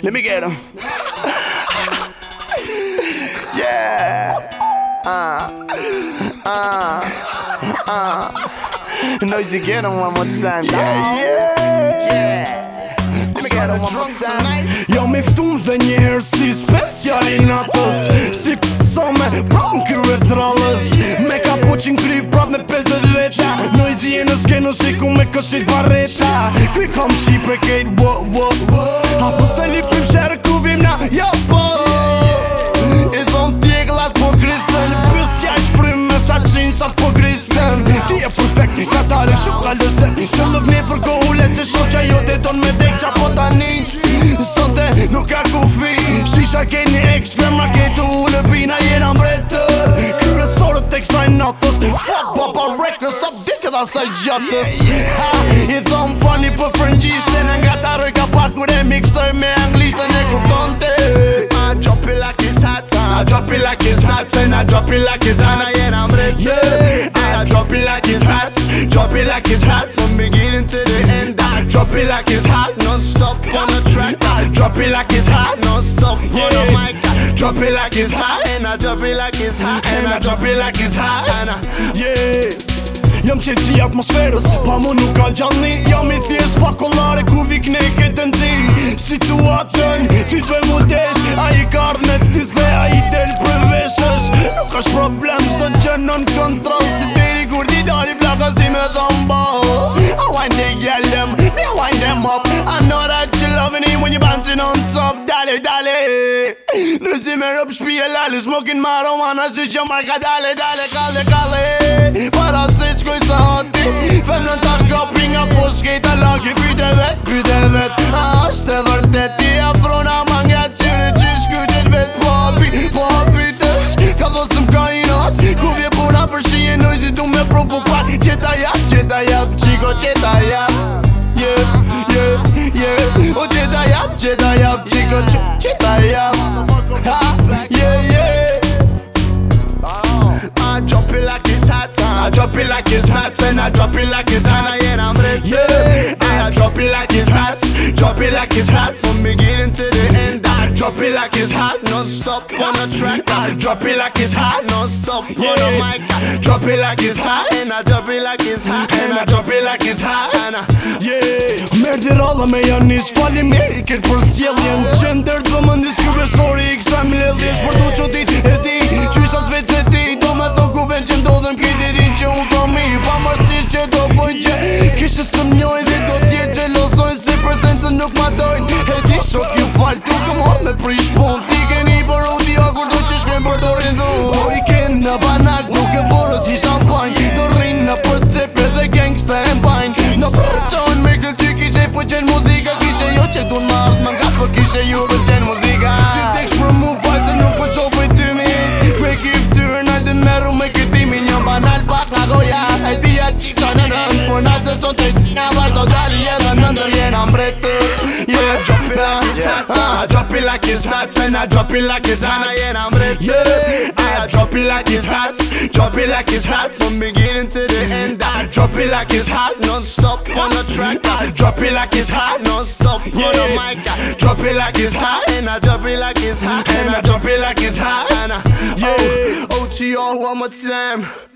Let me get him. yeah. Uh, uh, uh. Noizy, get him one more time. Yeah, yeah. yeah. Let me get one more time. Jo me ftun dhe njerë si specialin atës Si pëso me prap në kërë trallës Me ka po që në kry prap me 50 veta Në i Qo shiku me këshir barreta. Kvi kom shqipe kejt bo bo bo Hapo se lipim shërë ku vim na ja po. E dhom tjeglat po grisën Bësja i shfrim me sa qinsat po grisën. Ti e perfekt, ka tare shumë ka lëzet Që lëv me përko ule që shoqa jo të don me dek qa po tani. Sonte nuk ka kufi. Shisha keni eks, kremra ketu ule pina jena mbretër. Kërësorët e kësaj natës Fuck Papa Records of dike sa gjatës Ha, i thom fani për frëngjishte Në nga ta roj ka pak kur e miksoj me anglishte Në kuptonte I drop it like it's hot. I drop it like it's hot and I drop it like it's hot jena mbretë. Yeah, I drop it like it's hot Drop it like it's hot From beginning to the end, I Drop it like it's hot non-stop on the track. I Drop it like it's hot non-stop on the mic. I Drop it like it's hot And I drop it like it's hot. And I drop it like it's hot And I- Yeah Jam qëtë i atmosferës Pa mu nuk ka gjalni Jam i thjesht pa kollare Ku vik ne këtë në ti Situatën Ty të mu desh A i kardh me ty the A i del për veshës Nuk është problem Së që nën kontrol Si deri kur ti dali plakas ti me thombo I wind the girl them Me wind them up. I know that you loving it When you bouncing on top Dale, dale. Nësi me rëp shpi e lali Smoking marijuana Si që marka dale, dale, kalle, kalle. Para se hati Fem në ta kapi nga po shkejta laki Pyte vet, pyte vet. A është e vërtet Ti afrona ma nga qyre Qish kyqet vet? Papi Papi tësh Ka dhosëm ka i not Ku vje puna për shije Nojzi du me provu pak Qeta jap, qeta jap Qiko qeta it like it's hot. From beginning to the end, I Drop it like it's hot. non-stop on the track. I Drop it like it's hot. non-stop on the mic. I drop it like it's hot. And I drop it like it's hot. And I drop it like it's hot. And I- Yeah, merdi ralla me janis Fali meri kërë për sjelljen Qender të mëndis like it's hot And I drop it like it's hot. Yeah, I drop it like it's hot Drop it like it's hot From beginning to the mm-hmm. end, I Drop it like it's hot non-stop on the track. I mm-hmm. Drop it like it's hot non-stop on the mic. I Drop it like it's hot And I drop it like it's hot. And I drop it like it's hot And I- Yeah Oh, OTR one more time.